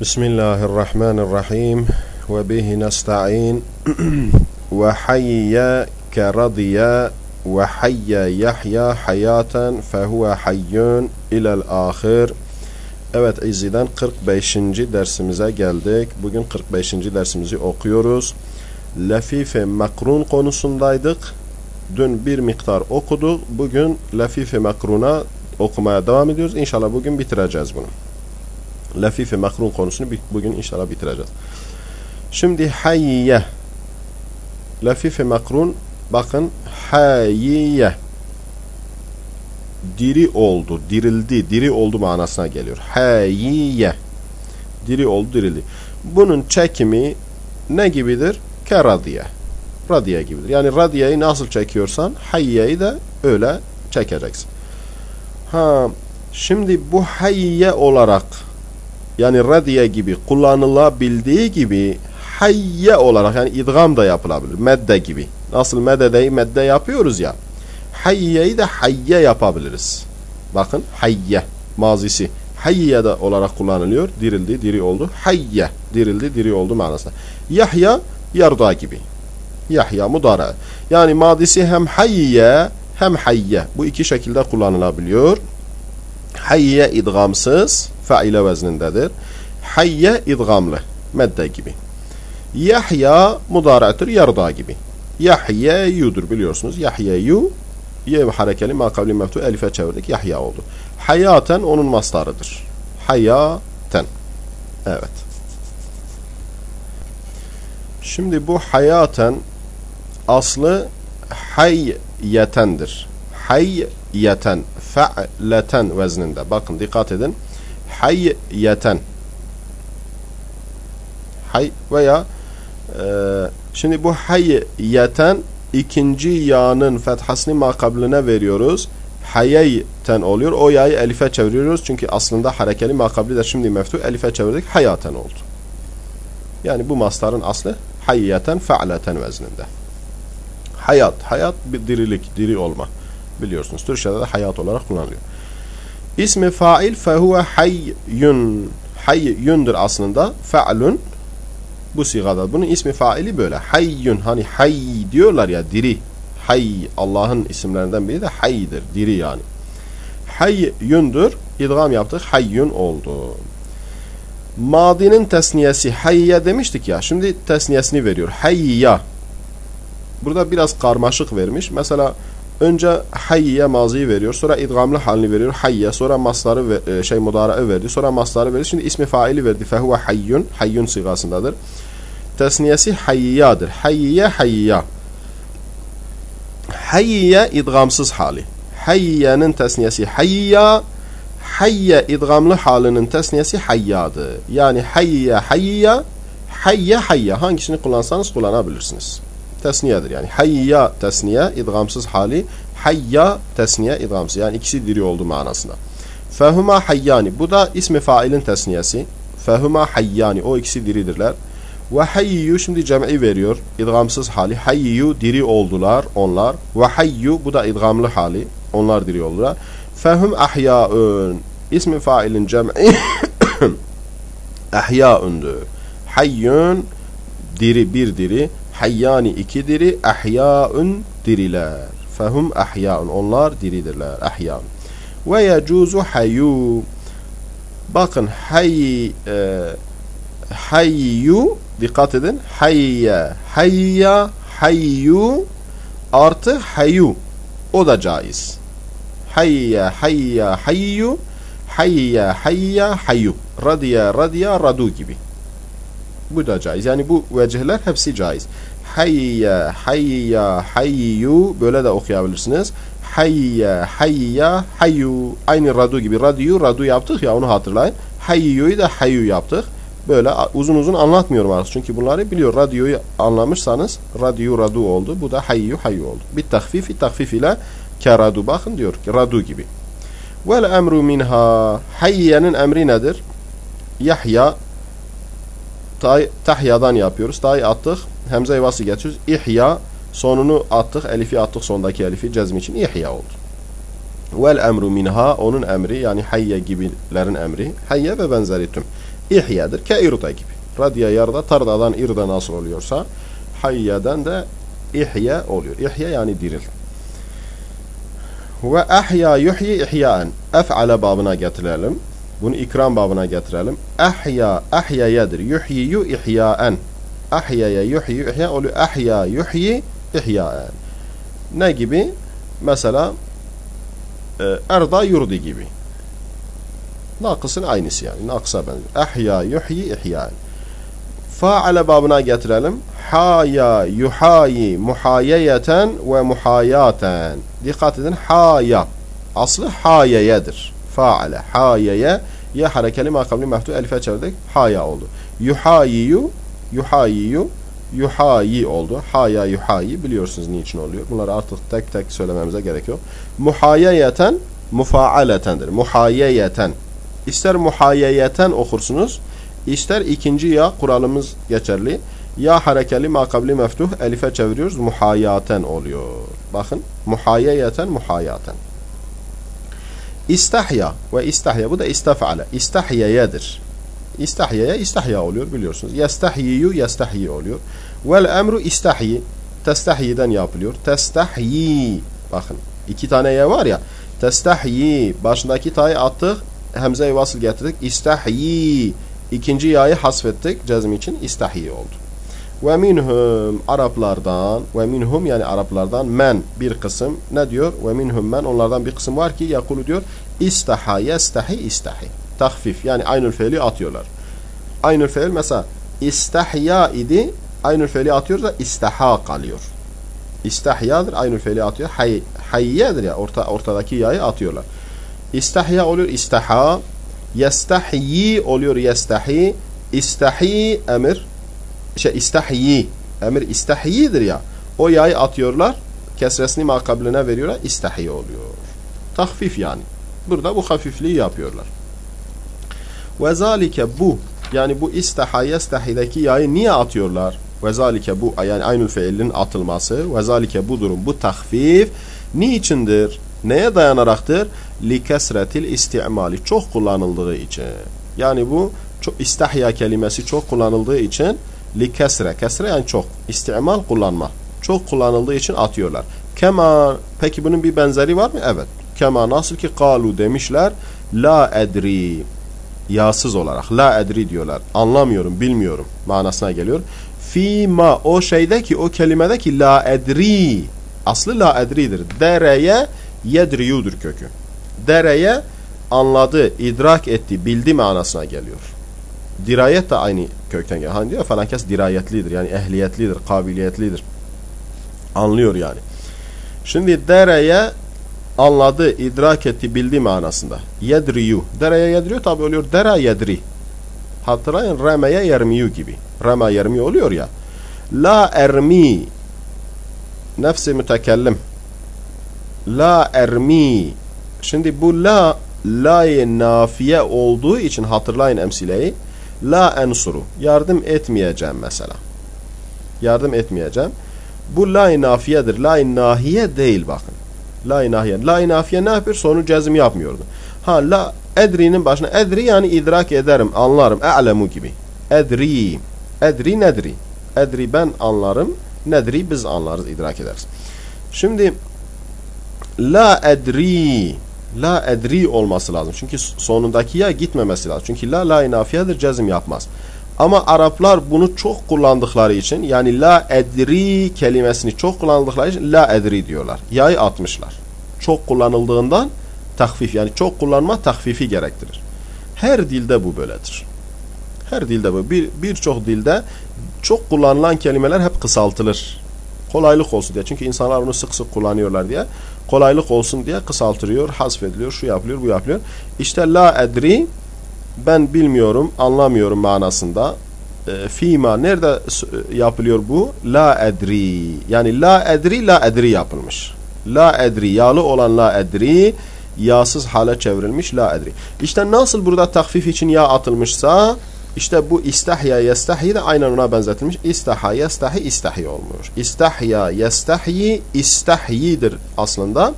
بسم الله الرحمن الرحيم وبه نستعين وحي كرضي وحي يحيى حياة فهو حي إلى الآخر Evet İzzi'den 45. dersimize geldik. Bugün 45. dersimizi okuyoruz. Lafife makrun konusundaydık. Dün bir miktar okuduk. Bugün Lafife makruna okumaya devam ediyoruz. İnşallah bugün bitireceğiz bunu. Lafife makrun konusunu bugün inşallah bitireceğiz. Şimdi hayye. Lafife makrun bakın hayye diri oldu, dirildi, diri oldu manasına geliyor. Hayye. Diri oldu, dirildi. Bunun çekimi ne gibidir? Ke radiye. Radiye gibidir. Yani radiyeyi nasıl çekiyorsan hayyeyi de öyle çekeceksin. Ha, şimdi bu hayye olarak yani radiye gibi kullanılabildiği gibi hayye olarak yani idgam da yapılabilir. Medde gibi. Nasıl meddeyi medde yapıyoruz ya. Hayye'yi de hayye yapabiliriz. Bakın hayye mazisi. Hayye de olarak kullanılıyor. Dirildi, diri oldu. Hayye dirildi, diri oldu manasında. Yahya yarda gibi. Yahya mudara. Yani madisi hem hayye hem hayye. Bu iki şekilde kullanılabiliyor. Hayye idgamsız faile veznindedir. Hayye idgamlı medde gibi. Yahya mudarattır yarda gibi. Yahye yudur biliyorsunuz. Yahye yu ye harekeli makabli meftu elife çevirdik. Yahya oldu. Hayaten onun mastarıdır. Hayaten. Evet. Şimdi bu hayaten aslı hayyetendir. Hayyeten, fe'leten vezninde. Bakın dikkat edin. Hayyeten. Hay veya e, şimdi bu hayyeten ikinci ya'nın fethasını makabline veriyoruz. Hayeyten oluyor. O ya'yı elife çeviriyoruz. Çünkü aslında harekeli makabli de şimdi meftu elife çevirdik. Hayaten oldu. Yani bu mastarın aslı hayyeten fe'leten vezninde. Hayat. Hayat bir dirilik, diri olma. Biliyorsunuz. Türkçe'de de hayat olarak kullanılıyor. İsmi fail fehuve hayyun. Hayyundur aslında. Fe'lun bu sigada. Bunun ismi faili böyle. Hayyun hani hay diyorlar ya diri. Hay Allah'ın isimlerinden biri de haydir. Diri yani. Hayyundur. İdgam yaptık. Hayyun oldu. Madinin tesniyesi hayye demiştik ya. Şimdi tesniyesini veriyor. Hayya. Burada biraz karmaşık vermiş. Mesela önce hayye maziyi veriyor. Sonra idgamlı halini veriyor. Hayye. Sonra masları ve, şey mudaraı verdi. Sonra masları verdi. Şimdi ismi faili verdi. Fehuve hayyun. Hayyun sigasındadır. Tesniyesi hayyadır. Hayye hayya. Hayye idgamsız hali. Hayye'nin tesniyesi hayya. Hayye idgamlı halinin tesniyesi hayyadır. Yani hayye hayya. Hayye hayya. Hangisini kullansanız kullanabilirsiniz. Tesniyedir yani. Hayya tesniye idgamsız hali. Hayya tesniye idgamsız. Yani ikisi diri oldu manasında. Fehuma hayyani. Bu da ismi failin tesniyesi. Fehuma hayyani. O ikisi diridirler. Ve hayyu şimdi cem'i veriyor. İdgamsız hali. Hayyu diri oldular onlar. Ve hayyu bu da idgamlı hali. Onlar diri oldular. Fehum ahyaun. İsmi failin cem'i ahyaundur. Hayyun diri bir diri. Hayyani iki diri. Ahyaun diriler. Fehum ahyaun. Onlar diridirler. Ahyaun. Ve yecuzu hayyu. Bakın hay e, hayyu dikkat edin. Hayya, hayya, hayyu artı hayyu. O da caiz. Hayya, hayya, hayyu, hayya, hayya, hayyu. Radiya, radiya, radu gibi. Bu da caiz. Yani bu vecihler hepsi caiz. Hayya, hayya, hayyu böyle de okuyabilirsiniz. Hayya, hayya, hayyu. Aynı radu gibi. Radyu, radu yaptık ya onu hatırlayın. Hayyu'yu da hayyu yaptık böyle uzun uzun anlatmıyorum artık. Çünkü bunları biliyor. Radyoyu anlamışsanız radyo radu oldu. Bu da hayyu hayyu oldu. Bir takfifi takfif ile keradu bakın diyor ki radu gibi. Vel emru minha hayyenin emri nedir? Yahya tay, tahyadan yapıyoruz. Tay attık. Hemze vası getiriyoruz. İhya sonunu attık. Elifi attık sondaki elifi cezm için ihya oldu. Vel emru minha onun emri yani hayye gibilerin emri. Hayye ve benzeri tüm. İhyedir. Ke irda gibi. Radya yarda, tardadan irda nasıl oluyorsa hayyeden de ihye oluyor. İhye yani diril. Ve ahya yuhyi ihyaen. Ef'ale babına getirelim. Bunu ikram babına getirelim. Ahya, ahyayedir. Yuhyiyu ihyaen. Ahyaya yuhyi ihya oluyor. Ahya yuhyi ihyaen. Ne gibi? Mesela e, erda yurdi gibi. Nakısın aynısı yani. Nakısa benziyor. Ahya yuhyi ihyaen. Faale babına getirelim. Haya yuhayi muhayeyeten ve muhayaten. Dikkat edin. Haya. Aslı hayeyedir. Faale. Hayeye. Ya harekeli makabli mehtu elife çevirdik. Haya oldu. Yuhayiyu. Yuhayiyu. Yuhayi oldu. Haya yuhayi. Biliyorsunuz niçin oluyor. Bunları artık tek tek söylememize gerek yok. Muhayeyeten mufaaletendir. Muhayeyeten. İster muhayeyeten okursunuz İster ikinci ya kuralımız geçerli. Ya harekeli makabli meftuh elife çeviriyoruz. Muhayaten oluyor. Bakın. Muhayeyeten muhayaten. İstahya ve istahya bu da istafale. İstahyeyedir. İstahyeye istahya oluyor biliyorsunuz. Yestahyiyu yestahyi oluyor. Vel emru istahyi. Testahyiden yapılıyor. Testahyi. Bakın. iki tane ye var ya. Testahyi. Başındaki tayı attık. Hemze-i vasıl getirdik. İstahyi. İkinci yayı hasfettik cezm için istahi oldu. Ve minhum Araplardan ve minhum yani Araplardan men bir kısım ne diyor? Ve minhum men onlardan bir kısım var ki yakulu diyor istaha yestahi istahi. Tahfif yani aynül fiili atıyorlar. Aynül fiil mesela istahya idi aynül fiili atıyoruz da istaha kalıyor. İstahyadır aynül fiili atıyor. Hay, hayyedir ya orta, ortadaki yayı atıyorlar. İstahya oluyor istaha Yestahyi oluyor yestahi. İstahi emir. Şey istahyi. Emir istahyidir ya. O yayı atıyorlar. Kesresini makabline veriyorlar. İstahi oluyor. Tahfif yani. Burada bu hafifliği yapıyorlar. Ve zalike bu yani bu istaha yestahideki yayı niye atıyorlar? Ve zalike bu yani aynı fiilin atılması ve zalike bu durum bu tahfif niçindir? Neye dayanaraktır? Li kesretil istimali çok kullanıldığı için. Yani bu çok istahya kelimesi çok kullanıldığı için li kesre kesre yani çok istimal kullanma. Çok kullanıldığı için atıyorlar. Kema peki bunun bir benzeri var mı? Evet. Kema nasıl ki kalu demişler la edri yasız olarak la edri diyorlar. Anlamıyorum, bilmiyorum manasına geliyor. Fima o şeyde ki o kelimede ki la edri aslı la edridir. Dereye yedriyudur kökü. Dereye anladı, idrak etti, bildi manasına geliyor. Dirayet de aynı kökten geliyor. Hani diyor falan kes dirayetlidir. Yani ehliyetlidir, kabiliyetlidir. Anlıyor yani. Şimdi dereye anladı, idrak etti, bildi manasında. Yedriyu. Dereye yedriyor tabi oluyor. Dera yedri. Hatırlayın remeye yermiyu gibi. Rema yermi oluyor ya. La ermi nefsi mütekellim La ermi. Şimdi bu la la'ye nafiye olduğu için hatırlayın emsileyi. La ensuru. Yardım etmeyeceğim mesela. Yardım etmeyeceğim. Bu la nafiyedir. La nahiye değil bakın. La nahiye. La nafiye ne yapıyor? Sonu cezim yapmıyordu. Ha la edri'nin başına edri yani idrak ederim, anlarım. E'lemu gibi. Edri. Edri nedri. Edri ben anlarım. Nedri biz anlarız, idrak ederiz. Şimdi la edri la edri olması lazım. Çünkü sonundaki ya gitmemesi lazım. Çünkü la la inafiyedir cezim yapmaz. Ama Araplar bunu çok kullandıkları için yani la edri kelimesini çok kullandıkları için la edri diyorlar. Yayı atmışlar. Çok kullanıldığından tahfif yani çok kullanma tahfifi gerektirir. Her dilde bu böyledir. Her dilde bu. Birçok bir dilde çok kullanılan kelimeler hep kısaltılır. Kolaylık olsun diye. Çünkü insanlar bunu sık sık kullanıyorlar diye kolaylık olsun diye kısaltırıyor, hasfediliyor, şu yapılıyor, bu yapılıyor. İşte la edri ben bilmiyorum, anlamıyorum manasında. E, fima nerede yapılıyor bu? La edri. Yani la edri, la edri yapılmış. La edri, yağlı olan la edri yağsız hale çevrilmiş la edri. İşte nasıl burada takfif için ya atılmışsa işte bu istahya yestahyi de aynen ona benzetilmiş. İstaha yestahi istahi olmuyor. İstahya yestahyi istahyidir aslında.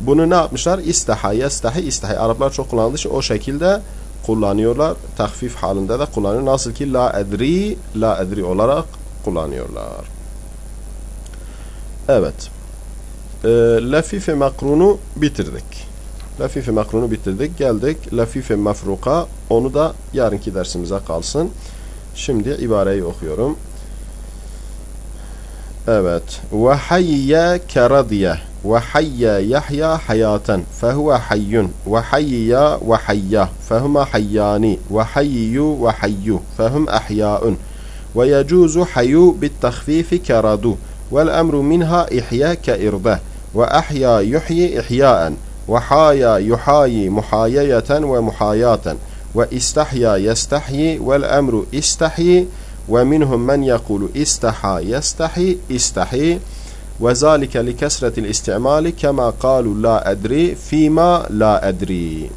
Bunu ne yapmışlar? İstaha yestahi istahi. Araplar çok kullandığı için o şekilde kullanıyorlar. Tahfif halinde de kullanıyor. Nasıl ki la edri, la edri olarak kullanıyorlar. Evet. E, lafife makrunu bitirdik. Lafife makrunu bitirdik. Geldik lafife mefruka. Onu da yarınki dersimize kalsın. Şimdi ibareyi okuyorum. Evet. Ve hayye keradiye ve hayye yahya hayaten fehuve hayyun ve hayya ve hayya fehuma hayyani ve hayyu ve hayyu fehum ahyaun ve yecuzu hayyu bittahfifi keradu vel emru minha ihya keirde ve ahya yuhyi ihyaen وحايا يحايي محايية ومحاياة وإستحيا يستحيي والأمر استحيي ومنهم من يقول استحى يستحي استحي وذلك لكسرة الاستعمال كما قالوا لا أدري فيما لا أدري.